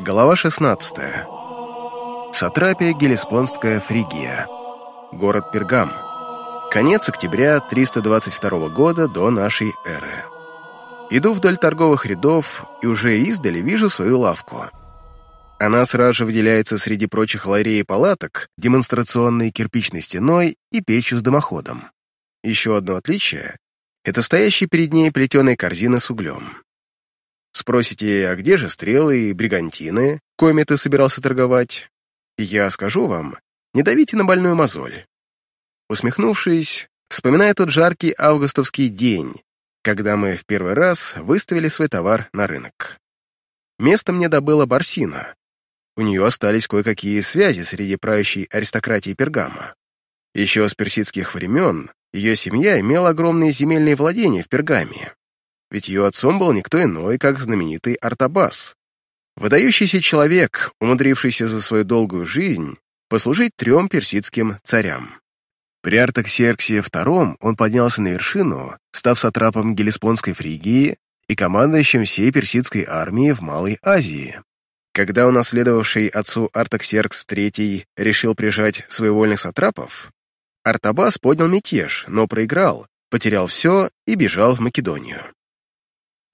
Глава 16. Сатрапия Гелеспонская Фригия. Город Пергам. Конец октября 322 года до нашей эры. Иду вдоль торговых рядов и уже издали вижу свою лавку. Она сразу же выделяется среди прочих ларей и палаток демонстрационной кирпичной стеной и печью с дымоходом. Еще одно отличие — это стоящая перед ней плетеная корзина с углем. Спросите, а где же стрелы и бригантины, коими ты собирался торговать? Я скажу вам, не давите на больную мозоль. Усмехнувшись, вспоминая тот жаркий августовский день, когда мы в первый раз выставили свой товар на рынок. Место мне добыла Барсина. У нее остались кое-какие связи среди правящей аристократии Пергама. Еще с персидских времен ее семья имела огромные земельные владения в Пергаме, ведь ее отцом был никто иной, как знаменитый Артабас. Выдающийся человек, умудрившийся за свою долгую жизнь послужить трем персидским царям. При Артаксерксии II он поднялся на вершину, став сатрапом Гелеспонской Фригии и командующим всей персидской армией в Малой Азии. Когда унаследовавший отцу Артаксеркс III решил прижать своевольных сатрапов, Артабас поднял мятеж, но проиграл, потерял все и бежал в Македонию.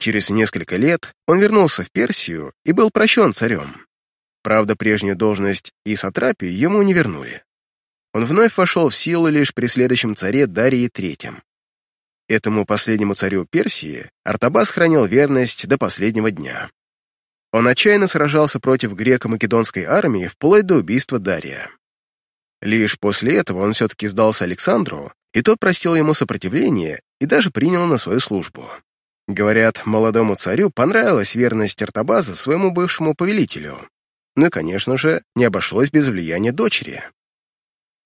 Через несколько лет он вернулся в Персию и был прощен царем. Правда, прежнюю должность и сатрапию ему не вернули. Он вновь вошел в силу лишь при следующем царе Дарии III. Этому последнему царю Персии Артабас хранил верность до последнего дня. Он отчаянно сражался против греко-македонской армии вплоть до убийства Дария. Лишь после этого он все-таки сдался Александру, и тот простил ему сопротивление и даже принял на свою службу. Говорят, молодому царю понравилась верность Артабаза своему бывшему повелителю. Ну и, конечно же, не обошлось без влияния дочери.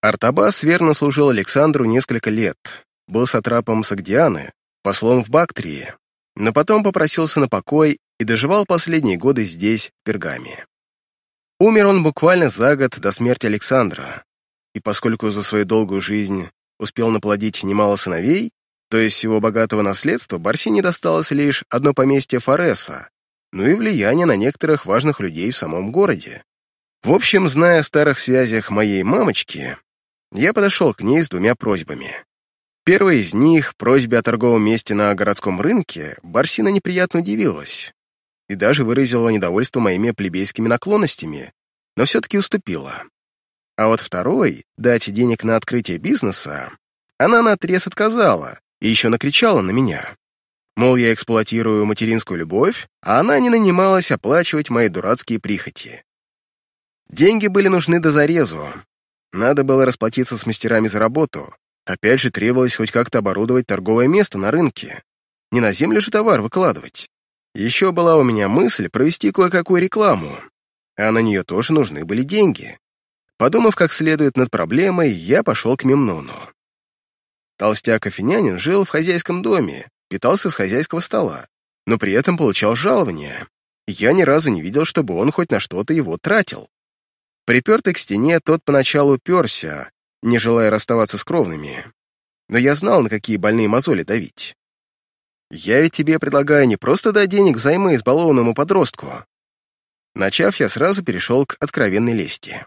Артабаз верно служил Александру несколько лет, был сатрапом Сагдианы, послом в Бактрии, но потом попросился на покой и доживал последние годы здесь, в Пергаме. Умер он буквально за год до смерти Александра, и поскольку за свою долгую жизнь успел наплодить немало сыновей, то есть всего богатого наследства Барсине досталось лишь одно поместье Фореса, ну и влияние на некоторых важных людей в самом городе. В общем, зная о старых связях моей мамочки, я подошел к ней с двумя просьбами. Первая из них, просьбе о торговом месте на городском рынке, Барсина неприятно удивилась и даже выразила недовольство моими плебейскими наклонностями, но все-таки уступила. А вот второй, дать денег на открытие бизнеса, она наотрез отказала, и еще накричала на меня. Мол, я эксплуатирую материнскую любовь, а она не нанималась оплачивать мои дурацкие прихоти. Деньги были нужны до зарезу. Надо было расплатиться с мастерами за работу. Опять же, требовалось хоть как-то оборудовать торговое место на рынке. Не на землю же товар выкладывать. Еще была у меня мысль провести кое-какую рекламу, а на нее тоже нужны были деньги. Подумав как следует над проблемой, я пошел к Мемнону. Толстяк-афинянин жил в хозяйском доме, питался с хозяйского стола, но при этом получал жалование. Я ни разу не видел, чтобы он хоть на что-то его тратил. Припертый к стене, тот поначалу уперся, не желая расставаться с кровными. Но я знал, на какие больные мозоли давить. Я ведь тебе предлагаю не просто дать денег взаймы избалованному подростку. Начав, я сразу перешел к откровенной лести.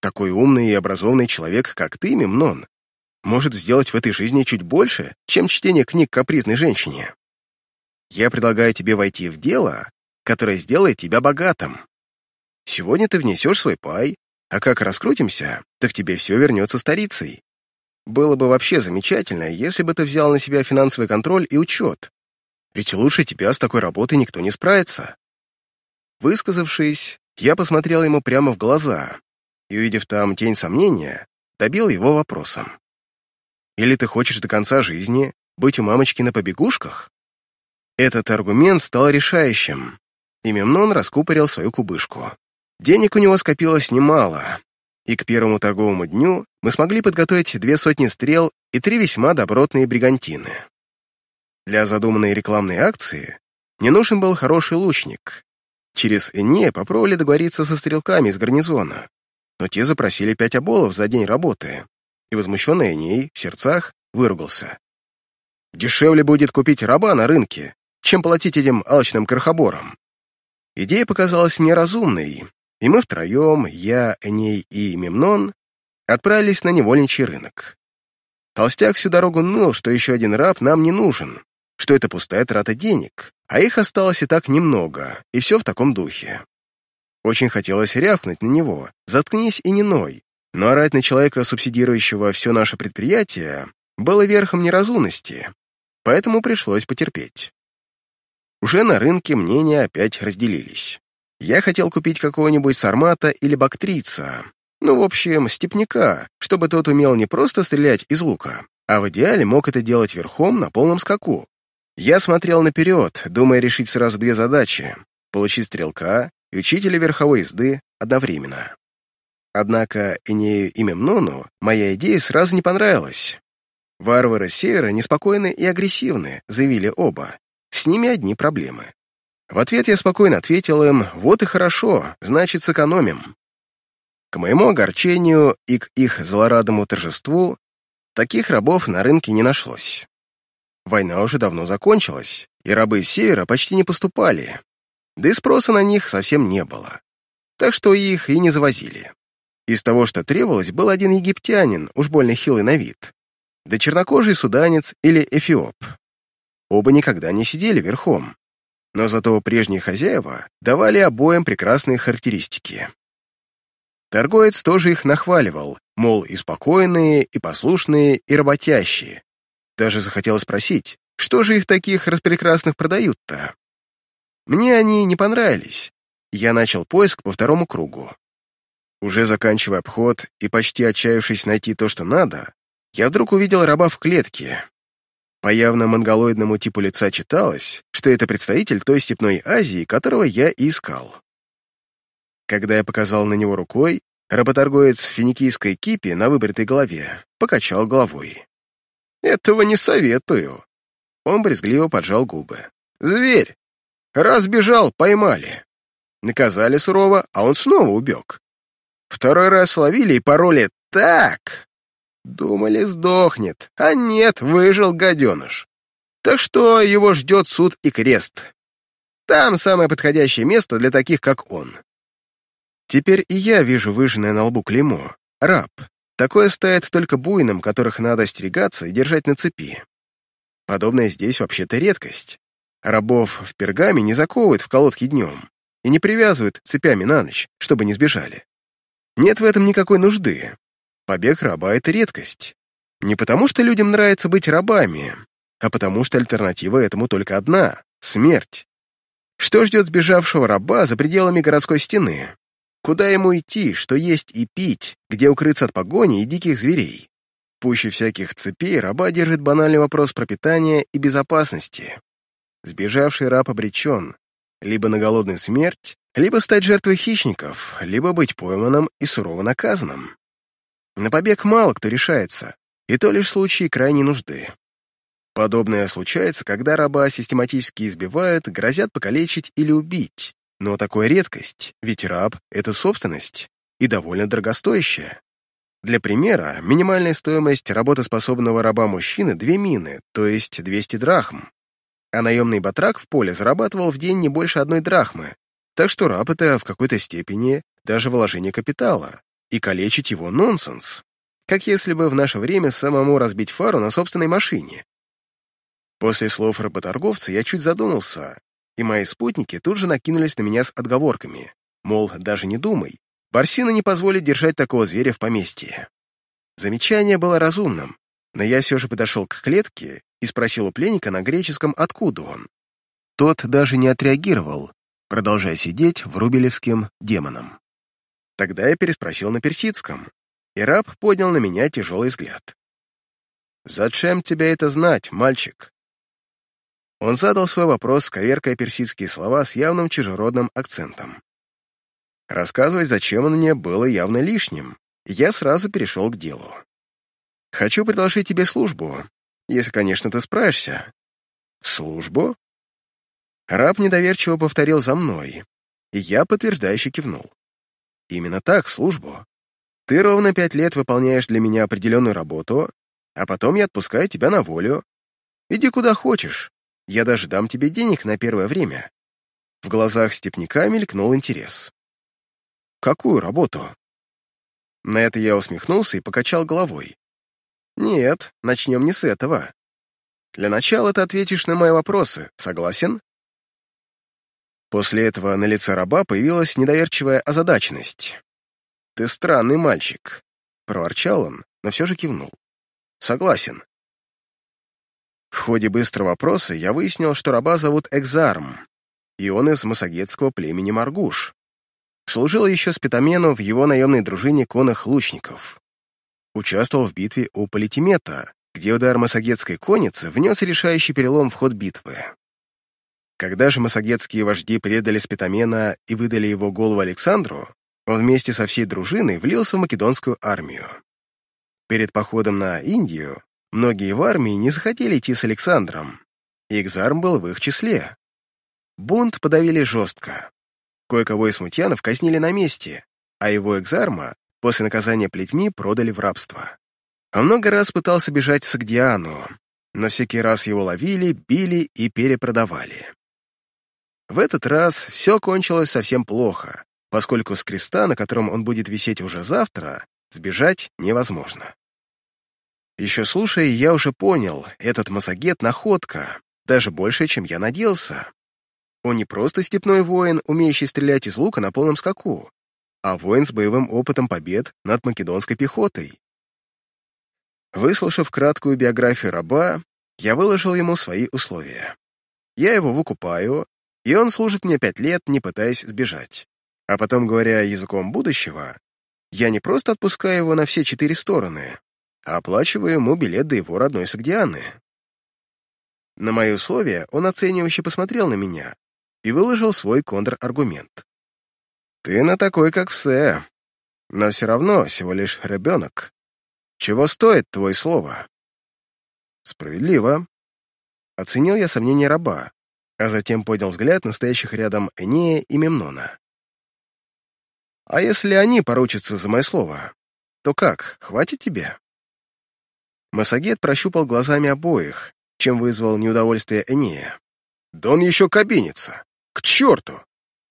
Такой умный и образованный человек, как ты, Мемнон, может сделать в этой жизни чуть больше, чем чтение книг капризной женщине. Я предлагаю тебе войти в дело, которое сделает тебя богатым. Сегодня ты внесешь свой пай, а как раскрутимся, так тебе все вернется старицей. Было бы вообще замечательно, если бы ты взял на себя финансовый контроль и учет. Ведь лучше тебя с такой работой никто не справится. Высказавшись, я посмотрел ему прямо в глаза и, увидев там тень сомнения, добил его вопросом. Или ты хочешь до конца жизни быть у мамочки на побегушках? Этот аргумент стал решающим, и Мемнон раскупорил свою кубышку. Денег у него скопилось немало, и к первому торговому дню мы смогли подготовить две сотни стрел и три весьма добротные бригантины. Для задуманной рекламной акции мне нужен был хороший лучник. Через Эне попробовали договориться со стрелками из гарнизона, но те запросили пять оболов за день работы, и, возмущенный ней, в сердцах выругался. «Дешевле будет купить раба на рынке, чем платить этим алчным крохоборам». Идея показалась мне разумной, и мы втроем, я, Эней и Мемнон, отправились на невольничий рынок. Толстяк всю дорогу ныл, что еще один раб нам не нужен, что это пустая трата денег, а их осталось и так немного, и все в таком духе. Очень хотелось рявкнуть на него, заткнись и не ной, но орать на человека, субсидирующего все наше предприятие, было верхом неразумности, поэтому пришлось потерпеть. Уже на рынке мнения опять разделились. Я хотел купить какого-нибудь сармата или бактрица, ну, в общем, степняка, чтобы тот умел не просто стрелять из лука, а в идеале мог это делать верхом на полном скаку. Я смотрел наперед, думая решить сразу две задачи — получить стрелка и учителя верховой езды одновременно. Однако Энею и Мемнону моя идея сразу не понравилась. Варвары севера неспокойны и агрессивны, заявили оба. С ними одни проблемы. В ответ я спокойно ответил им, вот и хорошо, значит, сэкономим. К моему огорчению и к их злорадному торжеству таких рабов на рынке не нашлось. Война уже давно закончилась, и рабы с севера почти не поступали, да и спроса на них совсем не было. Так что их и не завозили. Из того, что требовалось, был один египтянин, уж больно хилый на вид, да чернокожий суданец или эфиоп. Оба никогда не сидели верхом, но зато прежние хозяева давали обоим прекрасные характеристики. Торговец тоже их нахваливал, мол, и спокойные, и послушные, и работящие. Даже захотел спросить, что же их таких распрекрасных продают-то? Мне они не понравились. Я начал поиск по второму кругу. Уже заканчивая обход и почти отчаявшись найти то, что надо, я вдруг увидел раба в клетке. По явно монголоидному типу лица читалось, что это представитель той степной Азии, которого я и искал. Когда я показал на него рукой, работорговец в финикийской кипе на выбритой голове покачал головой. «Этого не советую». Он брезгливо поджал губы. «Зверь! Раз бежал, поймали. Наказали сурово, а он снова убег. Второй раз ловили и пароли так. Думали, сдохнет, а нет, выжил гаденыш. Так что его ждет суд и крест. Там самое подходящее место для таких, как он. Теперь и я вижу выжженное на лбу клеймо. Раб. Такое стоит только буйным, которых надо остерегаться и держать на цепи. Подобное здесь вообще-то редкость. Рабов в пергаме не заковывают в колодки днем и не привязывают цепями на ночь, чтобы не сбежали. Нет в этом никакой нужды. Побег раба — это редкость. Не потому, что людям нравится быть рабами, а потому, что альтернатива этому только одна — смерть. Что ждет сбежавшего раба за пределами городской стены? Куда ему идти, что есть и пить, где укрыться от погони и диких зверей? Пуще всяких цепей раба держит банальный вопрос пропитания и безопасности. Сбежавший раб обречен либо на голодную смерть, либо стать жертвой хищников, либо быть пойманным и сурово наказанным. На побег мало кто решается, и то лишь в случае крайней нужды. Подобное случается, когда раба систематически избивают, грозят покалечить или убить. Но такое редкость, ведь раб — это собственность, и довольно дорогостоящая. Для примера, минимальная стоимость работоспособного раба-мужчины — две мины, то есть 200 драхм. А наемный батрак в поле зарабатывал в день не больше одной драхмы, так что раб — это в какой-то степени даже вложение капитала, и калечить его нонсенс, как если бы в наше время самому разбить фару на собственной машине. После слов работорговца я чуть задумался, и мои спутники тут же накинулись на меня с отговорками, мол, даже не думай, Барсина не позволит держать такого зверя в поместье. Замечание было разумным, но я все же подошел к клетке и спросил у пленника на греческом, откуда он. Тот даже не отреагировал, продолжая сидеть в рубелевским демоном. Тогда я переспросил на персидском, и раб поднял на меня тяжелый взгляд. «Зачем тебе это знать, мальчик?» Он задал свой вопрос, коверкая персидские слова с явным чужеродным акцентом. Рассказывать, зачем он мне, было явно лишним, я сразу перешел к делу. «Хочу предложить тебе службу, если, конечно, ты справишься». «Службу?» Раб недоверчиво повторил за мной, и я подтверждающе кивнул. «Именно так, службу. Ты ровно пять лет выполняешь для меня определенную работу, а потом я отпускаю тебя на волю. Иди куда хочешь. Я даже дам тебе денег на первое время. В глазах степняка мелькнул интерес. «Какую работу?» На это я усмехнулся и покачал головой. «Нет, начнем не с этого. Для начала ты ответишь на мои вопросы, согласен?» После этого на лице раба появилась недоверчивая озадаченность. «Ты странный мальчик», — проворчал он, но все же кивнул. «Согласен». В ходе быстрого вопроса я выяснил, что раба зовут Экзарм, и он из массагетского племени Маргуш. Служил еще спитамену в его наемной дружине конных лучников. Участвовал в битве у Политимета, где удар массагетской конницы внес решающий перелом в ход битвы. Когда же массагетские вожди предали спитамена и выдали его голову Александру, он вместе со всей дружиной влился в македонскую армию. Перед походом на Индию многие в армии не захотели идти с Александром, и Экзарм был в их числе. Бунт подавили жестко. Кое-кого из смутьянов казнили на месте, а его Экзарма после наказания плетьми продали в рабство. Он много раз пытался бежать в Сагдиану, но всякий раз его ловили, били и перепродавали. В этот раз все кончилось совсем плохо, поскольку с креста, на котором он будет висеть уже завтра, сбежать невозможно. Еще слушая, я уже понял, этот массагет — находка, даже больше, чем я надеялся. Он не просто степной воин, умеющий стрелять из лука на полном скаку, а воин с боевым опытом побед над македонской пехотой. Выслушав краткую биографию раба, я выложил ему свои условия. Я его выкупаю, и он служит мне пять лет, не пытаясь сбежать. А потом, говоря языком будущего, я не просто отпускаю его на все четыре стороны, а оплачиваю ему билет до его родной Сагдианы. На мои условия он оценивающе посмотрел на меня и выложил свой контраргумент. «Ты на такой, как все, но все равно всего лишь ребенок. Чего стоит твое слово?» «Справедливо». Оценил я сомнение раба, а затем поднял взгляд на стоящих рядом Энея и Мемнона. А если они поручатся за мое слово, то как, хватит тебе?» Массагет прощупал глазами обоих, чем вызвал неудовольствие Энея. «Да он еще кабинится! К черту!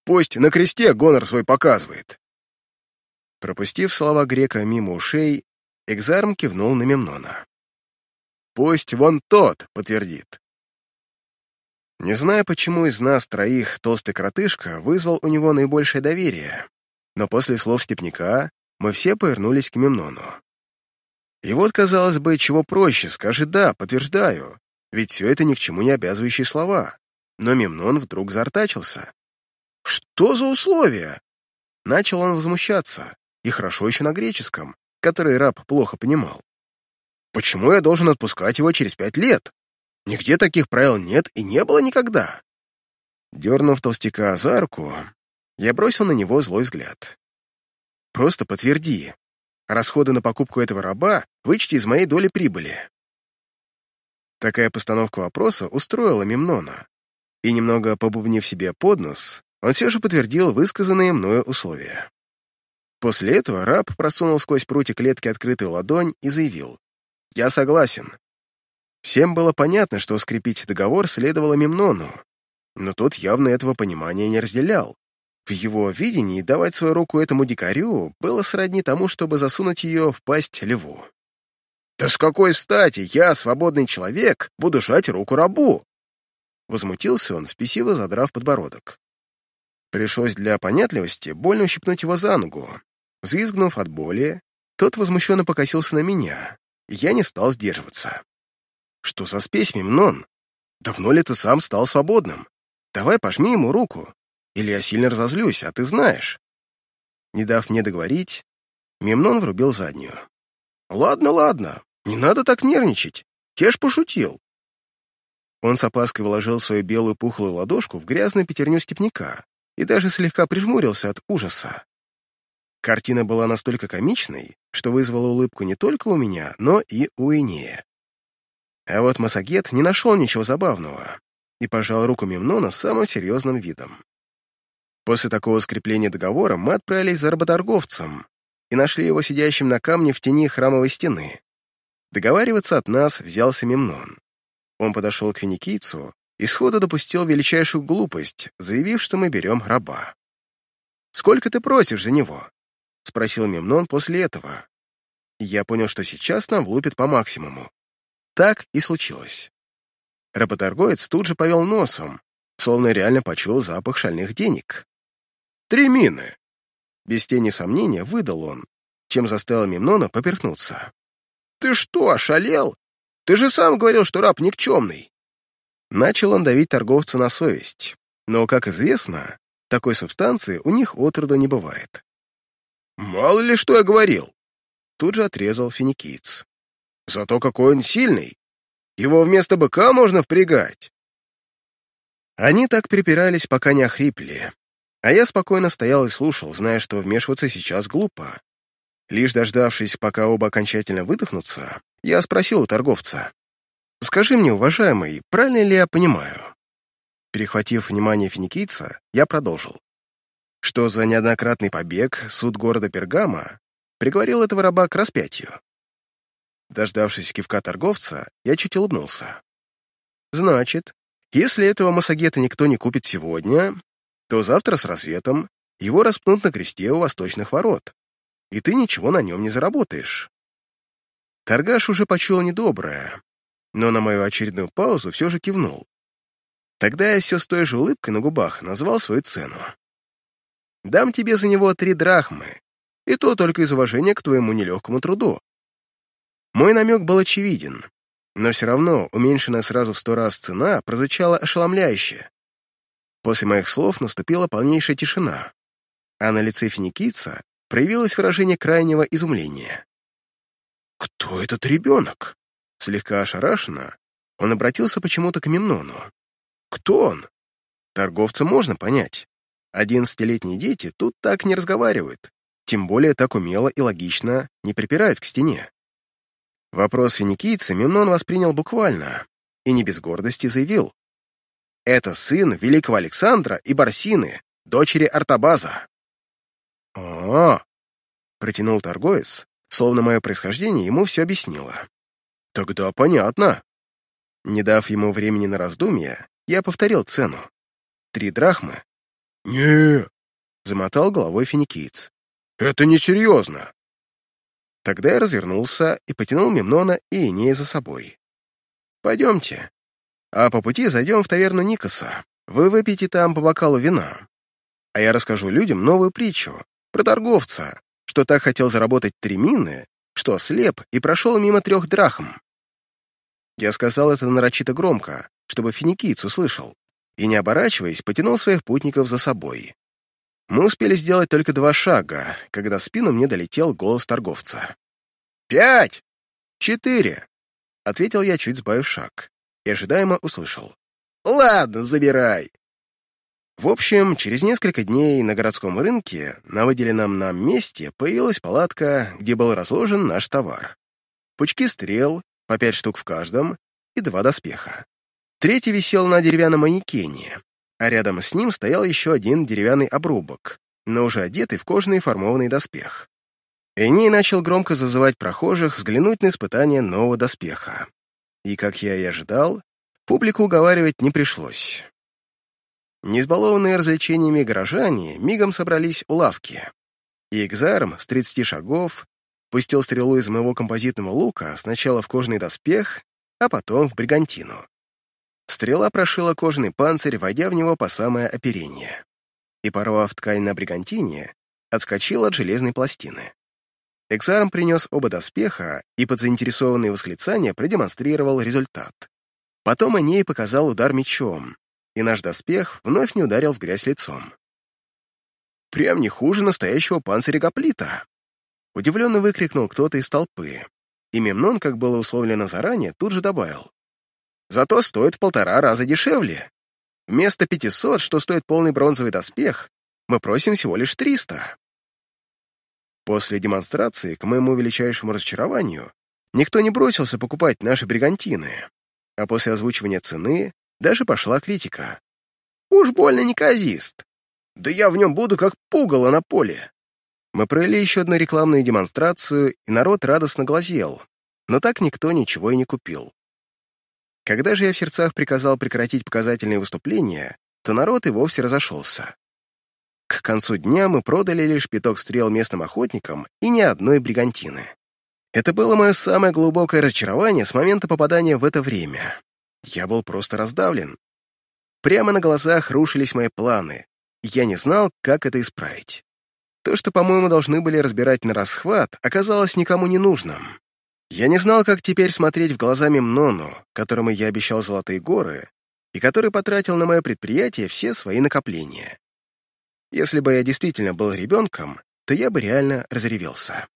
Пусть на кресте гонор свой показывает!» Пропустив слова грека мимо ушей, Экзарм кивнул на Мемнона. «Пусть вон тот подтвердит». Не знаю, почему из нас троих толстый кротышка вызвал у него наибольшее доверие, но после слов степняка мы все повернулись к Мемнону. И вот, казалось бы, чего проще, скажи «да», подтверждаю, ведь все это ни к чему не обязывающие слова. Но Мемнон вдруг заортачился. «Что за условия?» Начал он возмущаться, и хорошо еще на греческом, который раб плохо понимал. «Почему я должен отпускать его через пять лет? Нигде таких правил нет и не было никогда». Дернув толстяка за руку, я бросил на него злой взгляд. «Просто подтверди. Расходы на покупку этого раба вычти из моей доли прибыли». Такая постановка вопроса устроила Мемнона, и, немного побубнив себе под нос, он все же подтвердил высказанные мною условия. После этого раб просунул сквозь прутья клетки открытую ладонь и заявил «Я согласен». Всем было понятно, что скрепить договор следовало Мемнону, но тот явно этого понимания не разделял. В его видении давать свою руку этому дикарю было сродни тому, чтобы засунуть ее в пасть льву. «Да с какой стати я, свободный человек, буду жать руку рабу?» Возмутился он, спесиво задрав подбородок. Пришлось для понятливости больно ущипнуть его за ногу. Взвизгнув от боли, тот возмущенно покосился на меня, и я не стал сдерживаться. «Что за спесь, Мемнон? Давно ли ты сам стал свободным? Давай пожми ему руку, или я сильно разозлюсь, а ты знаешь». Не дав мне договорить, Мемнон врубил заднюю. «Ладно, ладно, не надо так нервничать. Я ж пошутил». Он с опаской вложил свою белую пухлую ладошку в грязную пятерню степняка и даже слегка прижмурился от ужаса. Картина была настолько комичной, что вызвала улыбку не только у меня, но и у Инея. А вот Масагет не нашел ничего забавного и пожал руку Мемнона самым серьезным видом. После такого скрепления договора мы отправились за работорговцем и нашли его сидящим на камне в тени храмовой стены. Договариваться от нас взялся Мемнон. Он подошел к финикийцу и сходу допустил величайшую глупость, заявив, что мы берем раба. «Сколько ты просишь за него?» — спросил Мемнон после этого. Я понял, что сейчас нам влупят по максимуму. Так и случилось. Работорговец тут же повел носом, словно реально почуял запах шальных денег. «Три мины!» Без тени сомнения выдал он, чем заставил Мемнона поперхнуться. «Ты что, ошалел? Ты же сам говорил, что раб никчемный!» Начал он давить торговца на совесть, но, как известно, такой субстанции у них отроду не бывает. «Мало ли что я говорил!» Тут же отрезал финикиец. «Зато какой он сильный! Его вместо быка можно впрягать!» Они так припирались, пока не охрипли, а я спокойно стоял и слушал, зная, что вмешиваться сейчас глупо. Лишь дождавшись, пока оба окончательно выдохнутся, я спросил у торговца. «Скажи мне, уважаемый, правильно ли я понимаю?» Перехватив внимание финикийца, я продолжил. Что за неоднократный побег суд города Пергама приговорил этого раба к распятию. Дождавшись кивка торговца, я чуть улыбнулся. «Значит, если этого массагета никто не купит сегодня, то завтра с рассветом его распнут на кресте у восточных ворот, и ты ничего на нем не заработаешь. Торгаш уже почуял недоброе, но на мою очередную паузу все же кивнул. Тогда я все с той же улыбкой на губах назвал свою цену. «Дам тебе за него три драхмы, и то только из уважения к твоему нелегкому труду». Мой намек был очевиден, но все равно уменьшенная сразу в сто раз цена прозвучала ошеломляюще. После моих слов наступила полнейшая тишина, а на лице финикийца проявилось выражение крайнего изумления. «Кто этот ребенок?» Слегка ошарашенно, он обратился почему-то к Мемнону. «Кто он?» Торговца можно понять. Одиннадцатилетние дети тут так не разговаривают, тем более так умело и логично не припирают к стене. Вопрос финикийца Мемнон воспринял буквально и не без гордости заявил. Это сын великого Александра и Барсины, дочери Артабаза. О, протянул торговец, словно мое происхождение ему все объяснило. Тогда понятно. Не дав ему времени на раздумья, я повторил цену. Три драхмы. не замотал головой финикиец. «Это несерьезно!» Тогда я развернулся и потянул Мемнона и Инея за собой. «Пойдемте, а по пути зайдем в таверну Никоса. Вы выпьете там по бокалу вина. А я расскажу людям новую притчу про торговца, что так хотел заработать три мины, что ослеп и прошел мимо трех драхм. Я сказал это нарочито громко, чтобы финикийц услышал, и, не оборачиваясь, потянул своих путников за собой. Мы успели сделать только два шага, когда спину мне долетел голос торговца. «Пять! Четыре!» — ответил я, чуть сбавив шаг и ожидаемо услышал. «Ладно, забирай». В общем, через несколько дней на городском рынке на выделенном нам месте появилась палатка, где был разложен наш товар. Пучки стрел, по пять штук в каждом, и два доспеха. Третий висел на деревянном манекене, а рядом с ним стоял еще один деревянный обрубок, но уже одетый в кожаный формованный доспех. Эней начал громко зазывать прохожих взглянуть на испытание нового доспеха и, как я и ожидал, публику уговаривать не пришлось. Неизбалованные развлечениями горожане мигом собрались у лавки, и Экзарм с 30 шагов пустил стрелу из моего композитного лука сначала в кожаный доспех, а потом в бригантину. Стрела прошила кожаный панцирь, войдя в него по самое оперение, и, порвав ткань на бригантине, отскочил от железной пластины. Эксарм принес оба доспеха и под заинтересованные восклицания продемонстрировал результат. Потом Эней показал удар мечом, и наш доспех вновь не ударил в грязь лицом. «Прям не хуже настоящего панциря гоплита!» Удивленно выкрикнул кто-то из толпы, и Мемнон, как было условлено заранее, тут же добавил. «Зато стоит в полтора раза дешевле. Вместо 500, что стоит полный бронзовый доспех, мы просим всего лишь 300. После демонстрации, к моему величайшему разочарованию, никто не бросился покупать наши бригантины, а после озвучивания цены даже пошла критика. «Уж больно неказист! Да я в нем буду как пугало на поле!» Мы провели еще одну рекламную демонстрацию, и народ радостно глазел, но так никто ничего и не купил. Когда же я в сердцах приказал прекратить показательные выступления, то народ и вовсе разошелся. К концу дня мы продали лишь пяток стрел местным охотникам и ни одной бригантины. Это было мое самое глубокое разочарование с момента попадания в это время. Я был просто раздавлен. Прямо на глазах рушились мои планы, и я не знал, как это исправить. То, что, по-моему, должны были разбирать на расхват, оказалось никому не нужным. Я не знал, как теперь смотреть в глаза Мемнону, которому я обещал золотые горы, и который потратил на мое предприятие все свои накопления. Если бы я действительно был ребенком, то я бы реально разревелся.